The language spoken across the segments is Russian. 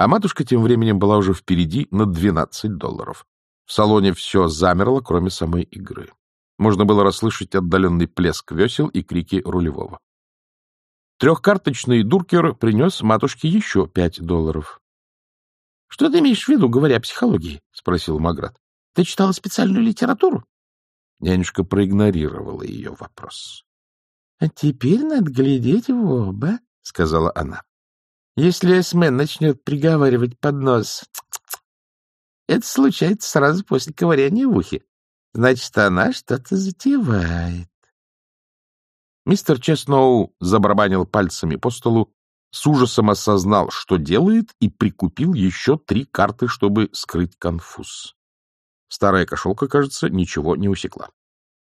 А матушка тем временем была уже впереди на 12 долларов. В салоне все замерло, кроме самой игры. Можно было расслышать отдаленный плеск весел и крики рулевого. Трехкарточный дуркер принес матушке еще пять долларов. — Что ты имеешь в виду, говоря о психологии? — спросил Маград. — Ты читала специальную литературу? Нянюшка проигнорировала ее вопрос. — А теперь надо глядеть в оба, — сказала она. — Если эсмен начнет приговаривать под нос, это случается сразу после ковыряния в ухе. Значит, она что-то затевает. Мистер Чесноу забарабанил пальцами по столу, с ужасом осознал, что делает, и прикупил еще три карты, чтобы скрыть конфуз. Старая кошелка, кажется, ничего не усекла.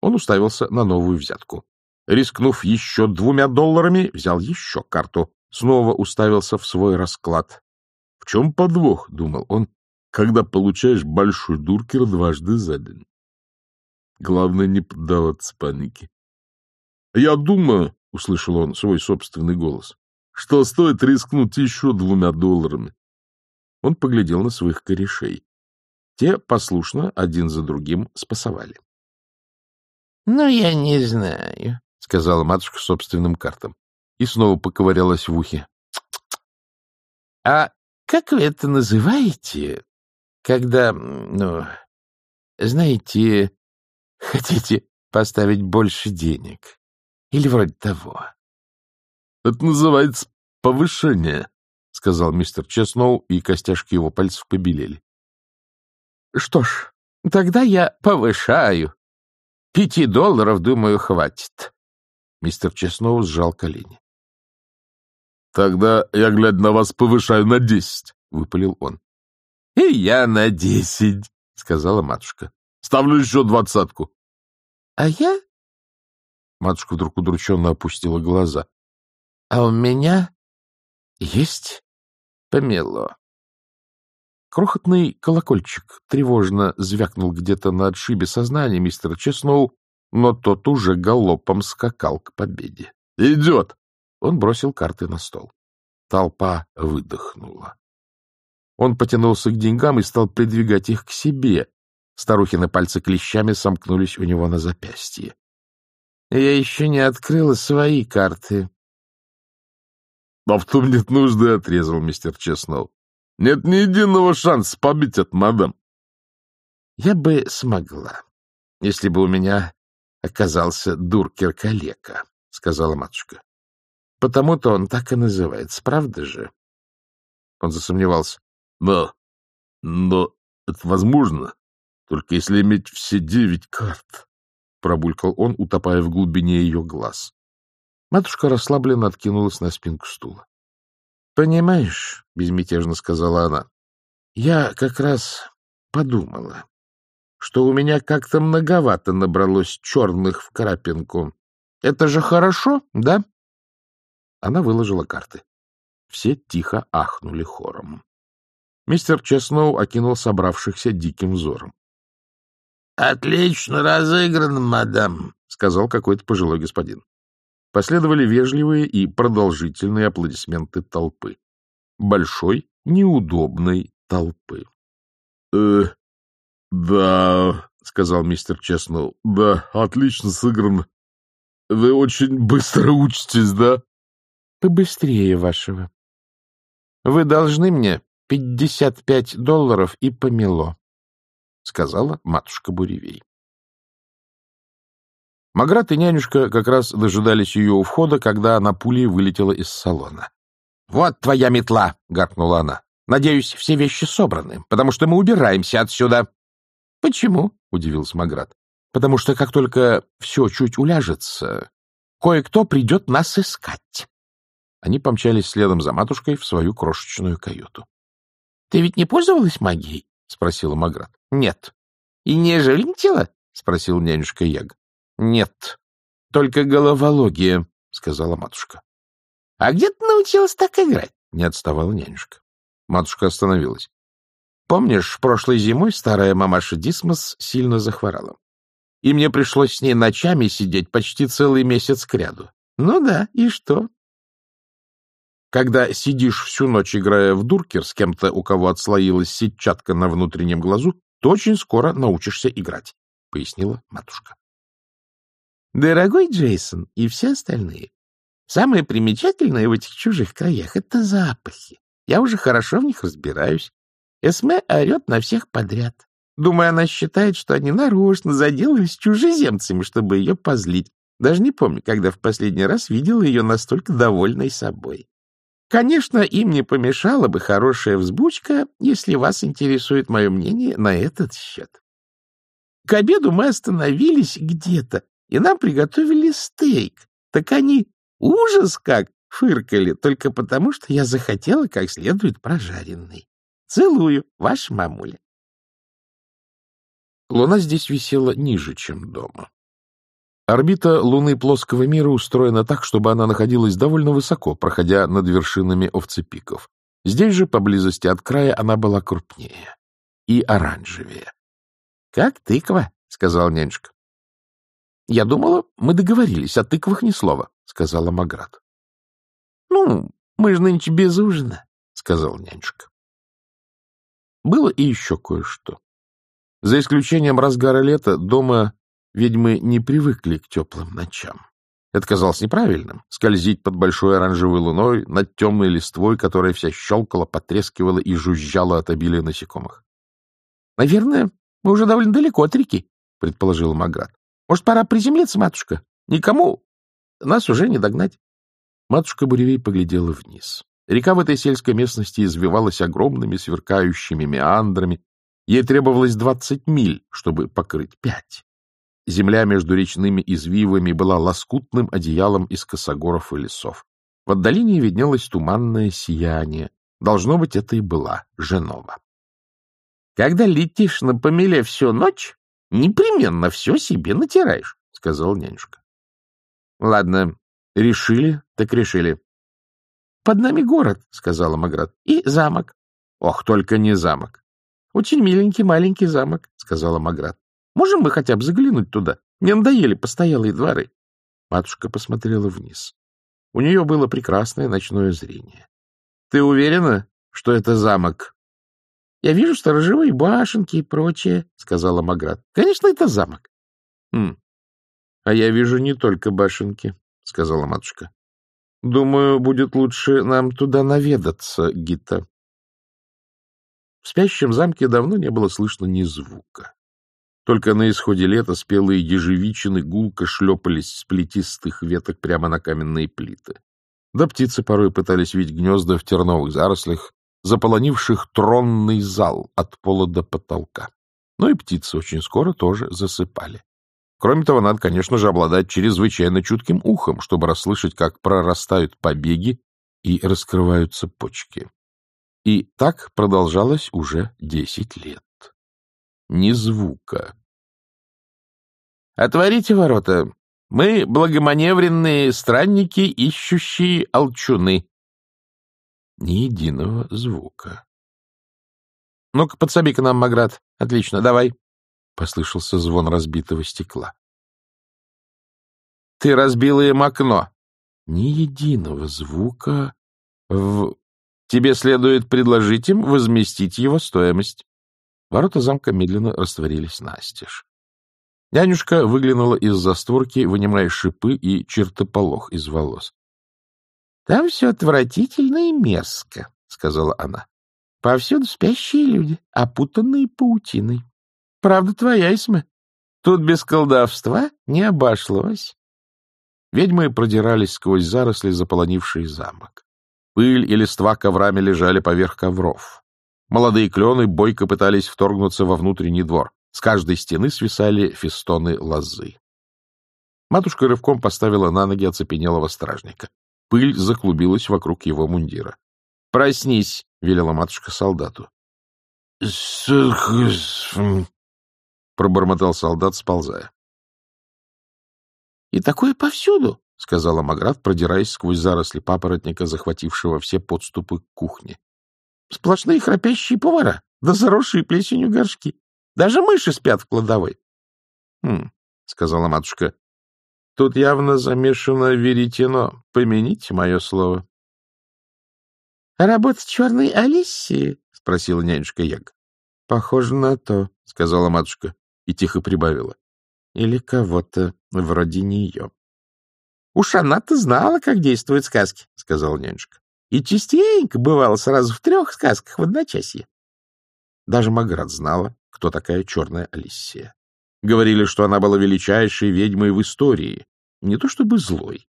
Он уставился на новую взятку. Рискнув еще двумя долларами, взял еще карту. Снова уставился в свой расклад. — В чем подвох? — думал он, — когда получаешь большой дуркер дважды за день. Главное не поддаваться панике. — Я думаю, — услышал он свой собственный голос, — что стоит рискнуть еще двумя долларами. Он поглядел на своих корешей. Те послушно один за другим спасовали. — Ну, я не знаю, — сказала матушка собственным картам. И снова поковырялась в ухе. — А как вы это называете, когда, ну, знаете, хотите поставить больше денег? Или вроде того. — Это называется повышение, — сказал мистер Чесноу, и костяшки его пальцев побелели. — Что ж, тогда я повышаю. Пяти долларов, думаю, хватит. Мистер Чесноу сжал колени. — Тогда я, глядя на вас, повышаю на десять, — выпалил он. — И я на десять, — сказала матушка. — Ставлю еще двадцатку. — А я Матушка вдруг удрученно опустила глаза. — А у меня есть помело. Крохотный колокольчик тревожно звякнул где-то на отшибе сознания мистера Чесноу, но тот уже галопом скакал к победе. «Идет!» Он бросил карты на стол. Толпа выдохнула. Он потянулся к деньгам и стал придвигать их к себе. Старухины пальцы клещами сомкнулись у него на запястье. Я еще не открыла свои карты. — А в том нет нужды, — отрезал мистер Чесноу. — Нет ни единого шанса побить от мадам. — Я бы смогла, если бы у меня оказался дуркер-калека, — сказала матушка. — Потому-то он так и называется, правда же? Он засомневался. — Но, но это возможно, только если иметь все девять карт. — пробулькал он, утопая в глубине ее глаз. Матушка расслабленно откинулась на спинку стула. — Понимаешь, — безмятежно сказала она, — я как раз подумала, что у меня как-то многовато набралось черных в крапинку. Это же хорошо, да? Она выложила карты. Все тихо ахнули хором. Мистер Чесноу окинул собравшихся диким взором. — Отлично разыгран, мадам, — сказал какой-то пожилой господин. Последовали вежливые и продолжительные аплодисменты толпы. Большой, неудобной толпы. — Э, да, — сказал мистер Честноу, — да, отлично сыгран. Вы очень быстро учитесь, да? — Побыстрее вашего. Вы должны мне пятьдесят пять долларов и помело. — сказала матушка Буревей. Маград и нянюшка как раз дожидались ее у входа, когда она пулей вылетела из салона. — Вот твоя метла! — гаркнула она. — Надеюсь, все вещи собраны, потому что мы убираемся отсюда. — Почему? — удивился Маград. — Потому что как только все чуть уляжется, кое-кто придет нас искать. Они помчались следом за матушкой в свою крошечную каюту. — Ты ведь не пользовалась магией? — спросила Маград. — Нет. — И не жильнтила? — спросил нянюшка Яг. — Нет. Только головология, — сказала матушка. — А где ты научилась так играть? — не отставала нянюшка. Матушка остановилась. — Помнишь, прошлой зимой старая мамаша Дисмос сильно захворала? И мне пришлось с ней ночами сидеть почти целый месяц кряду. Ну да, и что? Когда сидишь всю ночь, играя в дуркер с кем-то, у кого отслоилась сетчатка на внутреннем глазу, то очень скоро научишься играть, — пояснила матушка. — Дорогой Джейсон и все остальные, самое примечательное в этих чужих краях — это запахи. Я уже хорошо в них разбираюсь. Эсме орет на всех подряд. Думаю, она считает, что они нарочно заделались чужеземцами, чтобы ее позлить. Даже не помню, когда в последний раз видела ее настолько довольной собой. Конечно, им не помешала бы хорошая взбучка, если вас интересует мое мнение на этот счет. К обеду мы остановились где-то, и нам приготовили стейк. Так они ужас как фыркали, только потому, что я захотела как следует прожаренный. Целую, ваша мамуля. Луна здесь висела ниже, чем дома. Орбита Луны плоского мира устроена так, чтобы она находилась довольно высоко, проходя над вершинами овцепиков. Здесь же, поблизости от края, она была крупнее и оранжевее. — Как тыква, — сказал нянюшка. — Я думала, мы договорились, о тыквах ни слова, — сказала Маград. — Ну, мы же нынче без ужина, — сказал нянюшка. Было и еще кое-что. За исключением разгара лета, дома ведьмы не привыкли к теплым ночам. Это казалось неправильным — скользить под большой оранжевой луной над темной листвой, которая вся щелкала, потрескивала и жужжала от обилия насекомых. — Наверное, мы уже довольно далеко от реки, — предположила Маград. — Может, пора приземлиться, матушка? Никому нас уже не догнать. Матушка Буревей поглядела вниз. Река в этой сельской местности извивалась огромными сверкающими меандрами. Ей требовалось двадцать миль, чтобы покрыть пять. Земля между речными извивами была лоскутным одеялом из косогоров и лесов. В отдалении виднелось туманное сияние. Должно быть, это и была Женова. — Когда летишь на помеле всю ночь, непременно все себе натираешь, — сказал нянюшка. — Ладно, решили, так решили. — Под нами город, — сказала Маград, — и замок. — Ох, только не замок. — Очень миленький маленький замок, — сказала Маград. — Можем мы хотя бы заглянуть туда? Мне надоели постоялые дворы. Матушка посмотрела вниз. У нее было прекрасное ночное зрение. — Ты уверена, что это замок? — Я вижу сторожевые башенки и прочее, — сказала Маград. — Конечно, это замок. — Хм. А я вижу не только башенки, — сказала матушка. Думаю, будет лучше нам туда наведаться, Гита. В спящем замке давно не было слышно ни звука. Только на исходе лета спелые ежевичины гулко шлепались с плетистых веток прямо на каменные плиты. Да птицы порой пытались видеть гнезда в терновых зарослях, заполонивших тронный зал от пола до потолка. Но и птицы очень скоро тоже засыпали. Кроме того, надо, конечно же, обладать чрезвычайно чутким ухом, чтобы расслышать, как прорастают побеги и раскрываются почки. И так продолжалось уже десять лет. Ни звука. «Отворите ворота. Мы благоманевренные странники, ищущие алчуны». Ни единого звука. «Ну-ка, подсоби к нам, Маград. Отлично, давай». Послышался звон разбитого стекла. — Ты разбила им окно. Ни единого звука в... Тебе следует предложить им возместить его стоимость. Ворота замка медленно растворились настежь. Нянюшка выглянула из-за створки, вынимая шипы и чертополох из волос. — Там все отвратительно и мерзко, — сказала она. — Повсюду спящие люди, опутанные паутиной. Правда твоя, Исме. Тут без колдовства не обошлось. Ведьмы продирались сквозь заросли, заполонившие замок. Пыль и листва коврами лежали поверх ковров. Молодые клены бойко пытались вторгнуться во внутренний двор. С каждой стены свисали фестоны лозы. Матушка рывком поставила на ноги оцепенелого стражника. Пыль заклубилась вокруг его мундира. — Проснись! — велела матушка солдату пробормотал солдат, сползая. — И такое повсюду, — сказала Маград, продираясь сквозь заросли папоротника, захватившего все подступы к кухне. — Сплошные храпящие повара, да заросшие плесенью горшки. Даже мыши спят в кладовой. — Хм, — сказала матушка, — тут явно замешано веретено. Помяните мое слово. — Работа черной Алисии? — спросила нянюшка Яг. — Похоже на то, — сказала матушка и тихо прибавила. — Или кого-то вроде нее. — Уж она-то знала, как действуют сказки, — сказала нянюшка. — И частенько бывало сразу в трех сказках в одночасье. Даже Маград знала, кто такая черная Алисия. Говорили, что она была величайшей ведьмой в истории, не то чтобы злой,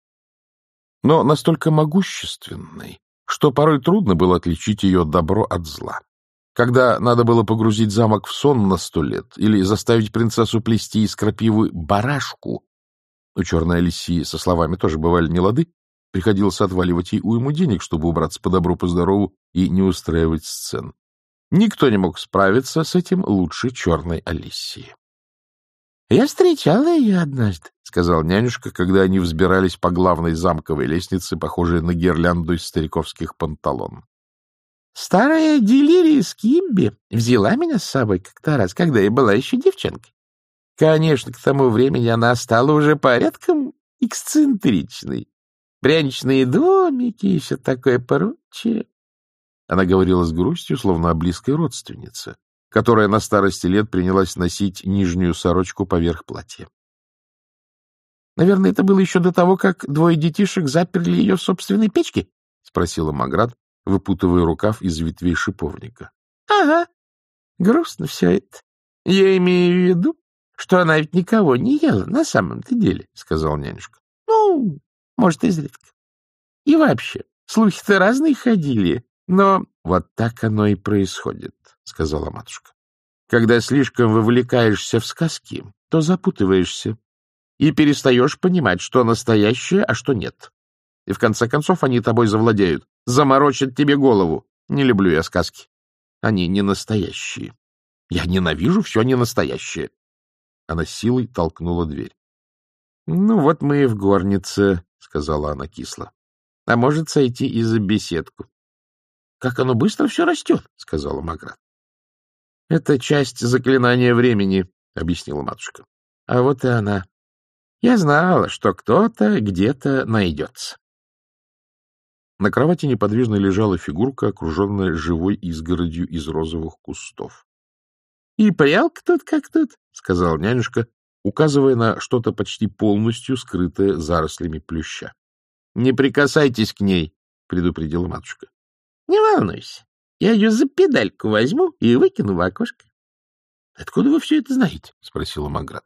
но настолько могущественной, что порой трудно было отличить ее добро от зла. Когда надо было погрузить замок в сон на сто лет или заставить принцессу плести из крапивы барашку, у черной Алисии со словами тоже бывали нелады, приходилось отваливать ей уйму денег, чтобы убраться по добру, по здорову и не устраивать сцен. Никто не мог справиться с этим лучше черной Алисии. — Я встречала ее однажды, — сказал нянюшка, когда они взбирались по главной замковой лестнице, похожей на гирлянду из стариковских панталон. — Старая Делирия Скимби взяла меня с собой как-то раз, когда я была еще девчонкой. Конечно, к тому времени она стала уже порядком эксцентричной. Пряничные домики и все такое прочее. Она говорила с грустью, словно о близкой родственнице которая на старости лет принялась носить нижнюю сорочку поверх платья. — Наверное, это было еще до того, как двое детишек заперли ее в собственной печке? — спросила Маград, выпутывая рукав из ветвей шиповника. — Ага. Грустно все это. Я имею в виду, что она ведь никого не ела на самом-то деле, — сказал нянюшка. — Ну, может, изредка. И вообще, слухи-то разные ходили, но вот так оно и происходит. — сказала матушка. — Когда слишком вовлекаешься в сказки, то запутываешься и перестаешь понимать, что настоящее, а что нет. И в конце концов они тобой завладеют, заморочат тебе голову. Не люблю я сказки. Они не настоящие. Я ненавижу все ненастоящее. Она силой толкнула дверь. — Ну вот мы и в горнице, — сказала она кисло. — А может сойти и за беседку. — Как оно быстро все растет, — сказала Маград. — Это часть заклинания времени, — объяснила матушка. — А вот и она. Я знала, что кто-то где-то найдется. На кровати неподвижно лежала фигурка, окруженная живой изгородью из розовых кустов. — И прялка тут как тут, — сказал нянюшка, указывая на что-то почти полностью скрытое зарослями плюща. — Не прикасайтесь к ней, — предупредила матушка. — Не волнуйся, я ее за педальку возьму и выкину в окошко. — Откуда вы все это знаете? — спросила Маград.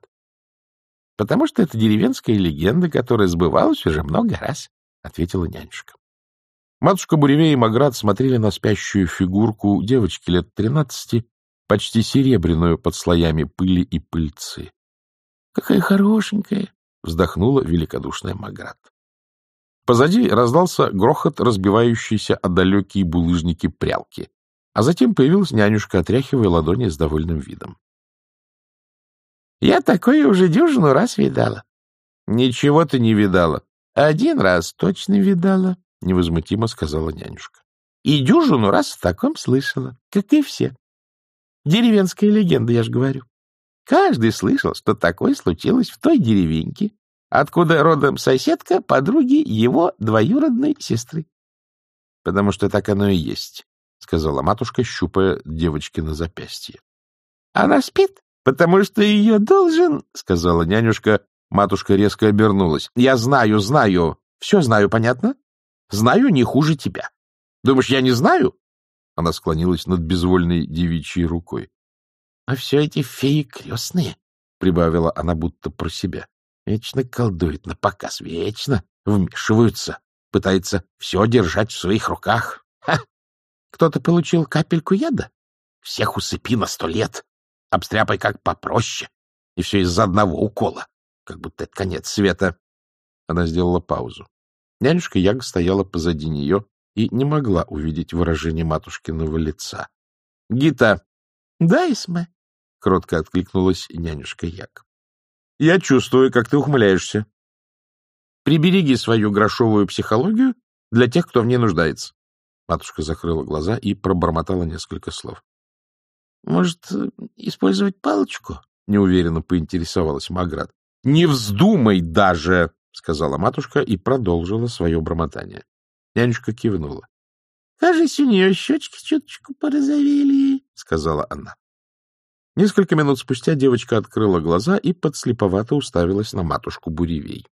— Потому что это деревенская легенда, которая сбывалась уже много раз, — ответила нянюшка. Матушка Буревей и Маград смотрели на спящую фигурку девочки лет тринадцати, почти серебряную под слоями пыли и пыльцы. — Какая хорошенькая! — вздохнула великодушная Маград. Позади раздался грохот, разбивающийся о далекие булыжники прялки, а затем появилась нянюшка, отряхивая ладони с довольным видом. — Я такое уже дюжину раз видала. — Ничего ты не видала. — Один раз точно видала, — невозмутимо сказала нянюшка. — И дюжину раз в таком слышала, как и все. Деревенская легенда, я же говорю. Каждый слышал, что такое случилось в той деревеньке, откуда родом соседка подруги его двоюродной сестры. — Потому что так оно и есть, — сказала матушка, щупая девочки на запястье. — Она спит, потому что ее должен, — сказала нянюшка. Матушка резко обернулась. — Я знаю, знаю. Все знаю, понятно? Знаю не хуже тебя. Думаешь, я не знаю? Она склонилась над безвольной девичьей рукой. — А все эти феи крестные, — прибавила она будто про себя. Вечно колдует на показ, вечно вмешиваются, пытается все держать в своих руках. Ха! Кто-то получил капельку яда? Всех усыпи на сто лет, обстряпай как попроще, и все из-за одного укола, как будто это конец света. Она сделала паузу. Нянюшка Яга стояла позади нее и не могла увидеть выражение матушкиного лица. — Гита! — Да, Исме! — кротко откликнулась нянюшка Яг. Я чувствую, как ты ухмыляешься. Прибереги свою грошовую психологию для тех, кто в ней нуждается. Матушка закрыла глаза и пробормотала несколько слов. — Может, использовать палочку? — неуверенно поинтересовалась Маград. — Не вздумай даже! — сказала матушка и продолжила свое бормотание. Нянюшка кивнула. — Кажется, у нее щечки чуточку порозовели, — сказала она. Несколько минут спустя девочка открыла глаза и подслеповато уставилась на матушку Буревей.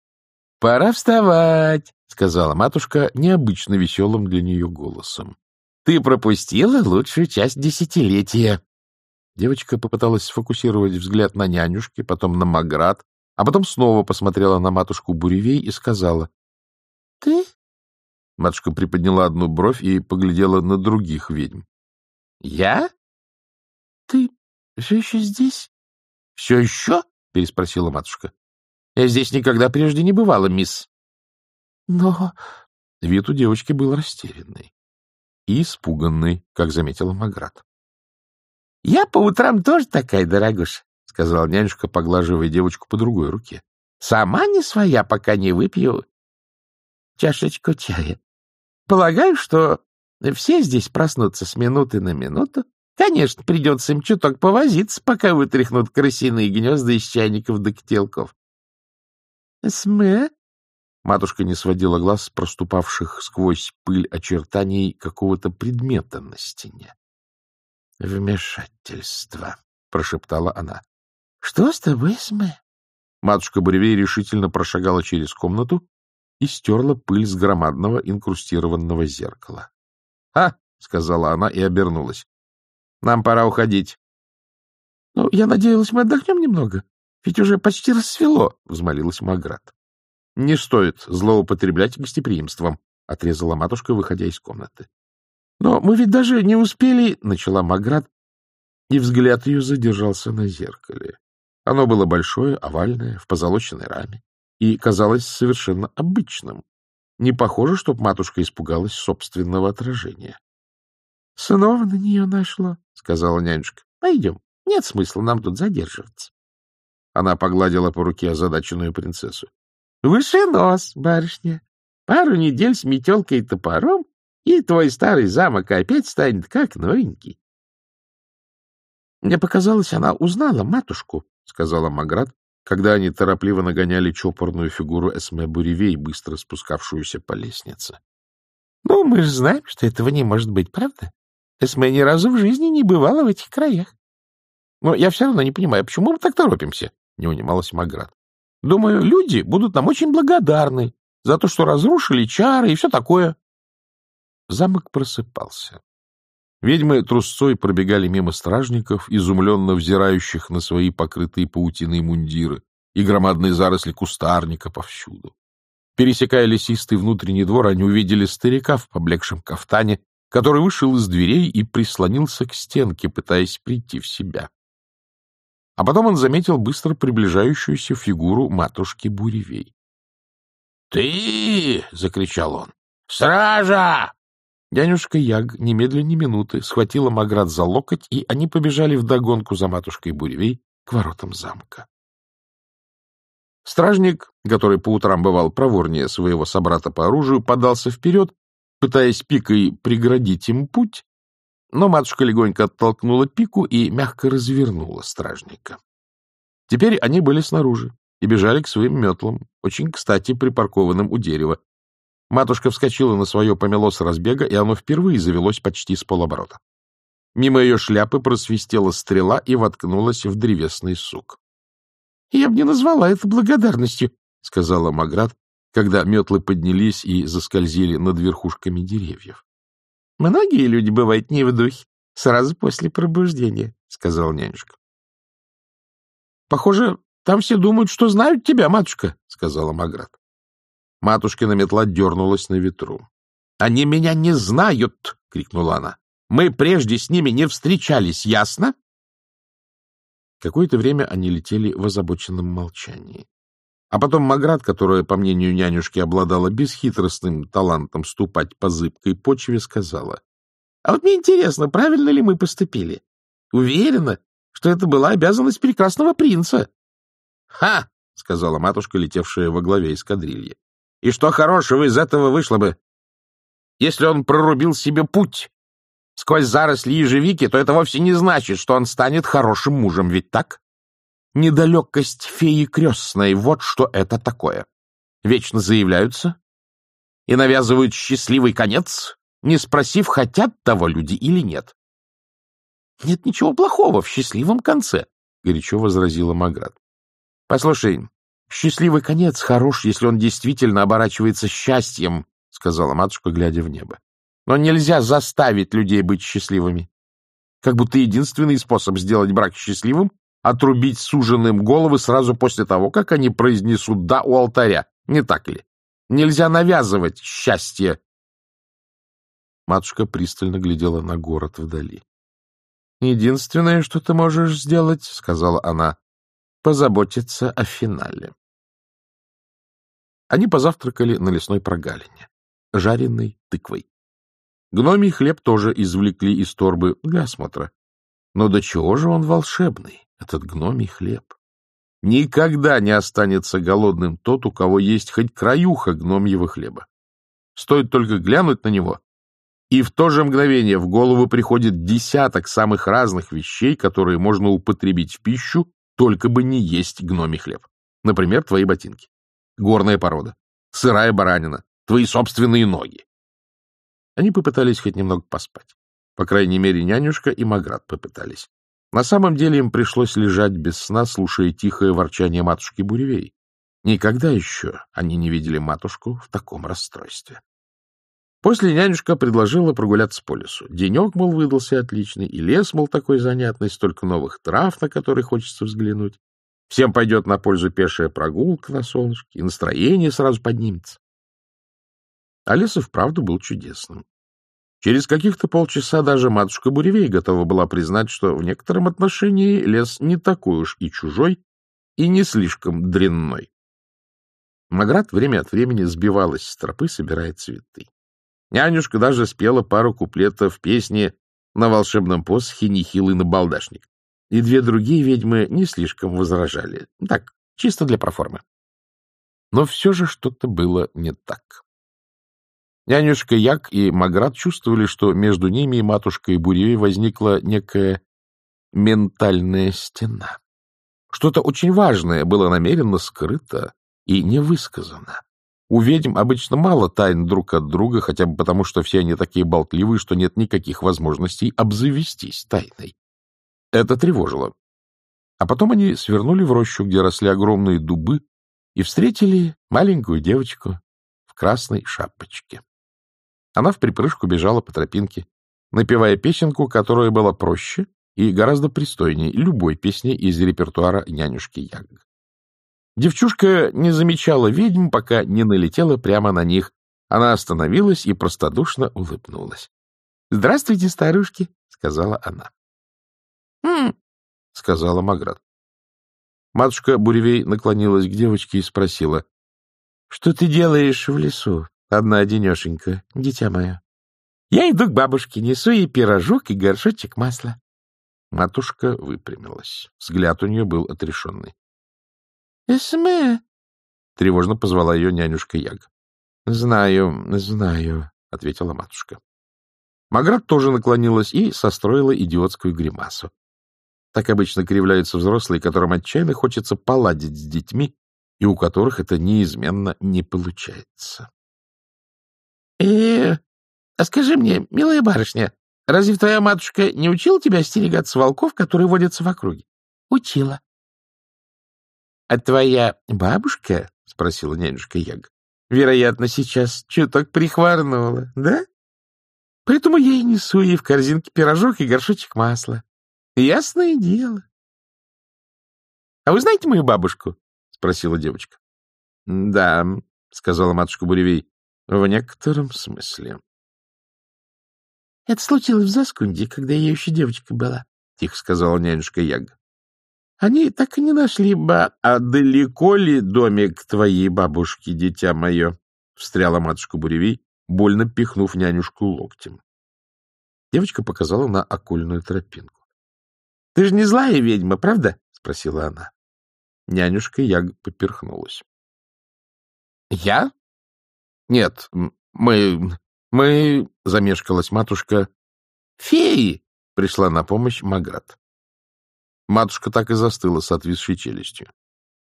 — Пора вставать, — сказала матушка необычно веселым для нее голосом. — Ты пропустила лучшую часть десятилетия. Девочка попыталась сфокусировать взгляд на нянюшке, потом на Маград, а потом снова посмотрела на матушку Буревей и сказала. — Ты? Матушка приподняла одну бровь и поглядела на других ведьм. — Я? — Ты все еще здесь? — Все еще? — переспросила матушка. — Я здесь никогда прежде не бывала, мисс. — Но... Вид у девочки был растерянный и испуганный, как заметила Маград. — Я по утрам тоже такая, дорогуша, — сказала нянюшка, поглаживая девочку по другой руке. — Сама не своя, пока не выпью чашечку чая. Полагаю, что все здесь проснутся с минуты на минуту. Конечно, придется им чуток повозиться, пока вытряхнут крысиные гнезда из чайников до котелков. — Сме? Матушка не сводила глаз с проступавших сквозь пыль очертаний какого-то предмета на стене. — Вмешательство, — прошептала она. — Что с тобой, Сме? Матушка Буревей решительно прошагала через комнату и стерла пыль с громадного инкрустированного зеркала. — А! — сказала она и обернулась. — Нам пора уходить. — Ну, я надеялась, мы отдохнем немного. Ведь уже почти рассвело, — взмолилась Маград. — Не стоит злоупотреблять гостеприимством, — отрезала матушка, выходя из комнаты. — Но мы ведь даже не успели, — начала Маград, и взгляд ее задержался на зеркале. Оно было большое, овальное, в позолоченной раме, и казалось совершенно обычным. Не похоже, чтоб матушка испугалась собственного отражения. — Снова на нее нашло, — сказала нянюшка. — Пойдем. Нет смысла нам тут задерживаться. Она погладила по руке озадаченную принцессу. — Выше нос, барышня. Пару недель с метелкой и топором, и твой старый замок опять станет как новенький. — Мне показалось, она узнала матушку, — сказала Маград, когда они торопливо нагоняли чопорную фигуру Эсме Буревей, быстро спускавшуюся по лестнице. — Ну, мы же знаем, что этого не может быть, правда? Эсме ни разу в жизни не бывала в этих краях. — Но я все равно не понимаю, почему мы так торопимся? — не унималась Маград. — Думаю, люди будут нам очень благодарны за то, что разрушили чары и все такое. Замок просыпался. Ведьмы трусцой пробегали мимо стражников, изумленно взирающих на свои покрытые паутиной мундиры и громадные заросли кустарника повсюду. Пересекая лесистый внутренний двор, они увидели старика в поблекшем кафтане, который вышел из дверей и прислонился к стенке, пытаясь прийти в себя. А потом он заметил быстро приближающуюся фигуру матушки Буревей. — Ты! — закричал он. — Стража! Дянюшка Яг немедленно минуты схватила Маград за локоть, и они побежали вдогонку за матушкой Буревей к воротам замка. Стражник, который по утрам бывал проворнее своего собрата по оружию, подался вперед, пытаясь пикой преградить им путь, но матушка легонько оттолкнула пику и мягко развернула стражника. Теперь они были снаружи и бежали к своим метлам, очень кстати припаркованным у дерева. Матушка вскочила на свое помело с разбега, и оно впервые завелось почти с полоборота. Мимо ее шляпы просвистела стрела и воткнулась в древесный сук. — Я бы не назвала это благодарностью, — сказала Маград, когда метлы поднялись и заскользили над верхушками деревьев. — Многие люди бывают не в духе сразу после пробуждения, — сказал нянюшка. — Похоже, там все думают, что знают тебя, матушка, — сказала Маград. Матушкина метла дернулась на ветру. — Они меня не знают! — крикнула она. — Мы прежде с ними не встречались, ясно? Какое-то время они летели в озабоченном молчании. А потом Маград, которая, по мнению нянюшки, обладала бесхитростным талантом ступать по зыбкой почве, сказала. — А вот мне интересно, правильно ли мы поступили? Уверена, что это была обязанность прекрасного принца. — Ха! — сказала матушка, летевшая во главе эскадрильи. — И что хорошего из этого вышло бы? Если он прорубил себе путь сквозь заросли ежевики, то это вовсе не значит, что он станет хорошим мужем, ведь так? Недалекость феи крестной — вот что это такое. Вечно заявляются и навязывают счастливый конец, не спросив, хотят того люди или нет. — Нет ничего плохого в счастливом конце, — горячо возразила Маград. — Послушай, счастливый конец хорош, если он действительно оборачивается счастьем, — сказала матушка, глядя в небо. — Но нельзя заставить людей быть счастливыми. Как будто единственный способ сделать брак счастливым — отрубить суженным головы сразу после того, как они произнесут «да» у алтаря. Не так ли? Нельзя навязывать счастье. Матушка пристально глядела на город вдали. — Единственное, что ты можешь сделать, — сказала она, — позаботиться о финале. Они позавтракали на лесной прогалине, жареной тыквой. Гномий хлеб тоже извлекли из торбы для осмотра. Но до чего же он волшебный, этот гномий хлеб? Никогда не останется голодным тот, у кого есть хоть краюха гномьего хлеба. Стоит только глянуть на него, и в то же мгновение в голову приходит десяток самых разных вещей, которые можно употребить в пищу, только бы не есть гномий хлеб. Например, твои ботинки, горная порода, сырая баранина, твои собственные ноги. Они попытались хоть немного поспать. По крайней мере, нянюшка и Маград попытались. На самом деле им пришлось лежать без сна, слушая тихое ворчание матушки Буревей. Никогда еще они не видели матушку в таком расстройстве. После нянюшка предложила прогуляться по лесу. Денек, мол, выдался отличный, и лес, мол, такой занятный, столько новых трав, на которые хочется взглянуть. Всем пойдет на пользу пешая прогулка на солнышке, и настроение сразу поднимется. А лес и вправду был чудесным. Через каких-то полчаса даже матушка Буревей готова была признать, что в некотором отношении лес не такой уж и чужой, и не слишком дрянной. Маград время от времени сбивалась с тропы, собирая цветы. Нянюшка даже спела пару куплетов песни на волшебном посохе Нехилый набалдашник. И две другие ведьмы не слишком возражали. Так, чисто для проформы. Но все же что-то было не так. Нянюшка Як и Маград чувствовали, что между ними и матушкой Буревей возникла некая ментальная стена. Что-то очень важное было намеренно скрыто и не высказано. У ведьм обычно мало тайн друг от друга, хотя бы потому, что все они такие болтливые, что нет никаких возможностей обзавестись тайной. Это тревожило. А потом они свернули в рощу, где росли огромные дубы, и встретили маленькую девочку в красной шапочке. Она в припрыжку бежала по тропинке, напевая песенку, которая была проще и гораздо пристойнее любой песни из репертуара нянюшки Яг. Девчушка не замечала ведьм, пока не налетела прямо на них. Она остановилась и простодушно улыбнулась. — Здравствуйте, старушки, — сказала она. «Хм», — сказала Маград. Матушка Буревей наклонилась к девочке и спросила. — Что ты делаешь в лесу? Одна одинешенька, дитя мое. Я иду к бабушке, несу ей пирожок и горшочек масла. Матушка выпрямилась. Взгляд у нее был отрешенный. — Эсме! — тревожно позвала ее нянюшка Яг. — Знаю, знаю, — ответила матушка. Маград тоже наклонилась и состроила идиотскую гримасу. Так обычно кривляются взрослые, которым отчаянно хочется поладить с детьми, и у которых это неизменно не получается. — Э, а скажи мне, милая барышня, разве твоя матушка не учила тебя остерегаться волков, которые водятся в округе? — Учила. — А твоя бабушка, — спросила нянюшка Яг, — вероятно, сейчас чуток прихворнула, да? Поэтому я и несу ей в корзинке пирожок и горшочек масла. Ясное дело. — А вы знаете мою бабушку? — спросила девочка. — Да, — сказала матушка Буревей. В некотором смысле. — Это случилось в Заскунде, когда я еще девочка была, — тихо сказала нянюшка Яг. — Они так и не нашли бы... — А далеко ли домик твоей бабушки, дитя мое? — встряла матушка Буревей, больно пихнув нянюшку локтем. Девочка показала на окольную тропинку. — Ты же не злая ведьма, правда? — спросила она. Нянюшка Яг поперхнулась. — Я? — Нет, мы... мы... — замешкалась матушка. — Феи! — пришла на помощь Маград. Матушка так и застыла с отвисшей челюстью.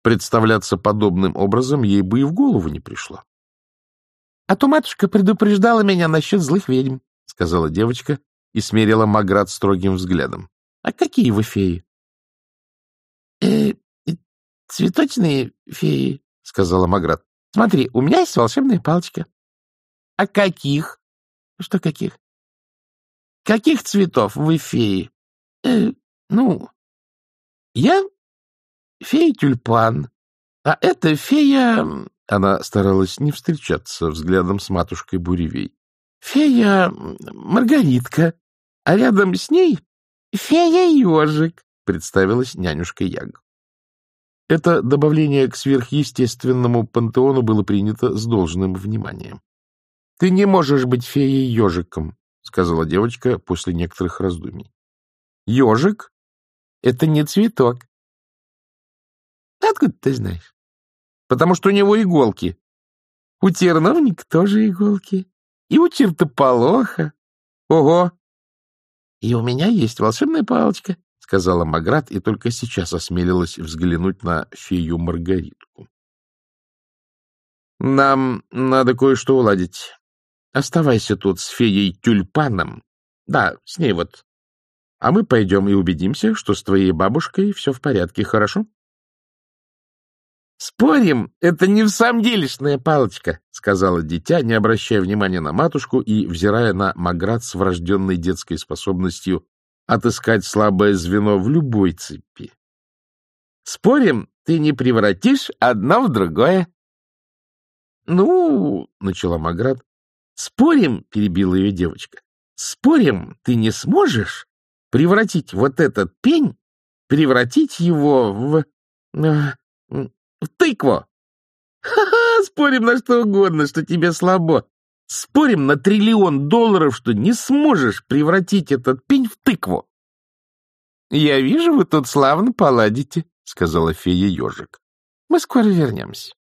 Представляться подобным образом ей бы и в голову не пришло. А то матушка предупреждала меня насчет злых ведьм, — сказала девочка и смерила Маград строгим взглядом. — А какие вы феи? «Э, — Цветочные феи, — сказала Маград. — Смотри, у меня есть волшебная палочка. — А каких? — Что каких? — Каких цветов вы феи? Э, — Ну, я фея-тюльпан, а это фея... Она старалась не встречаться взглядом с матушкой Буревей. Фея Маргаритка, а рядом с ней фея-ежик, представилась нянюшка Яг. Это добавление к сверхъестественному пантеону было принято с должным вниманием. — Ты не можешь быть феей-ежиком, — сказала девочка после некоторых раздумий. — Ежик — это не цветок. — Откуда ты знаешь? — Потому что у него иголки. У терновника тоже иголки. И у чертополоха. Ого! И у меня есть волшебная палочка, — сказала Маград и только сейчас осмелилась взглянуть на фею Маргаритку. — Нам надо кое-что уладить. Оставайся тут с феей Тюльпаном. Да, с ней вот. А мы пойдем и убедимся, что с твоей бабушкой все в порядке, хорошо? — Спорим, это не в самом делешная палочка, — сказала дитя, не обращая внимания на матушку и взирая на Маград с врожденной детской способностью отыскать слабое звено в любой цепи. Спорим, ты не превратишь одно в другое. — Ну, — начала Маград. — Спорим, — перебила ее девочка, — спорим, ты не сможешь превратить вот этот пень, превратить его в... Э, в тыкву. Ха-ха, спорим на что угодно, что тебе слабо. Спорим на триллион долларов, что не сможешь превратить этот пень в тыкву. — Я вижу, вы тут славно поладите, — сказала фея ежик. — Мы скоро вернемся.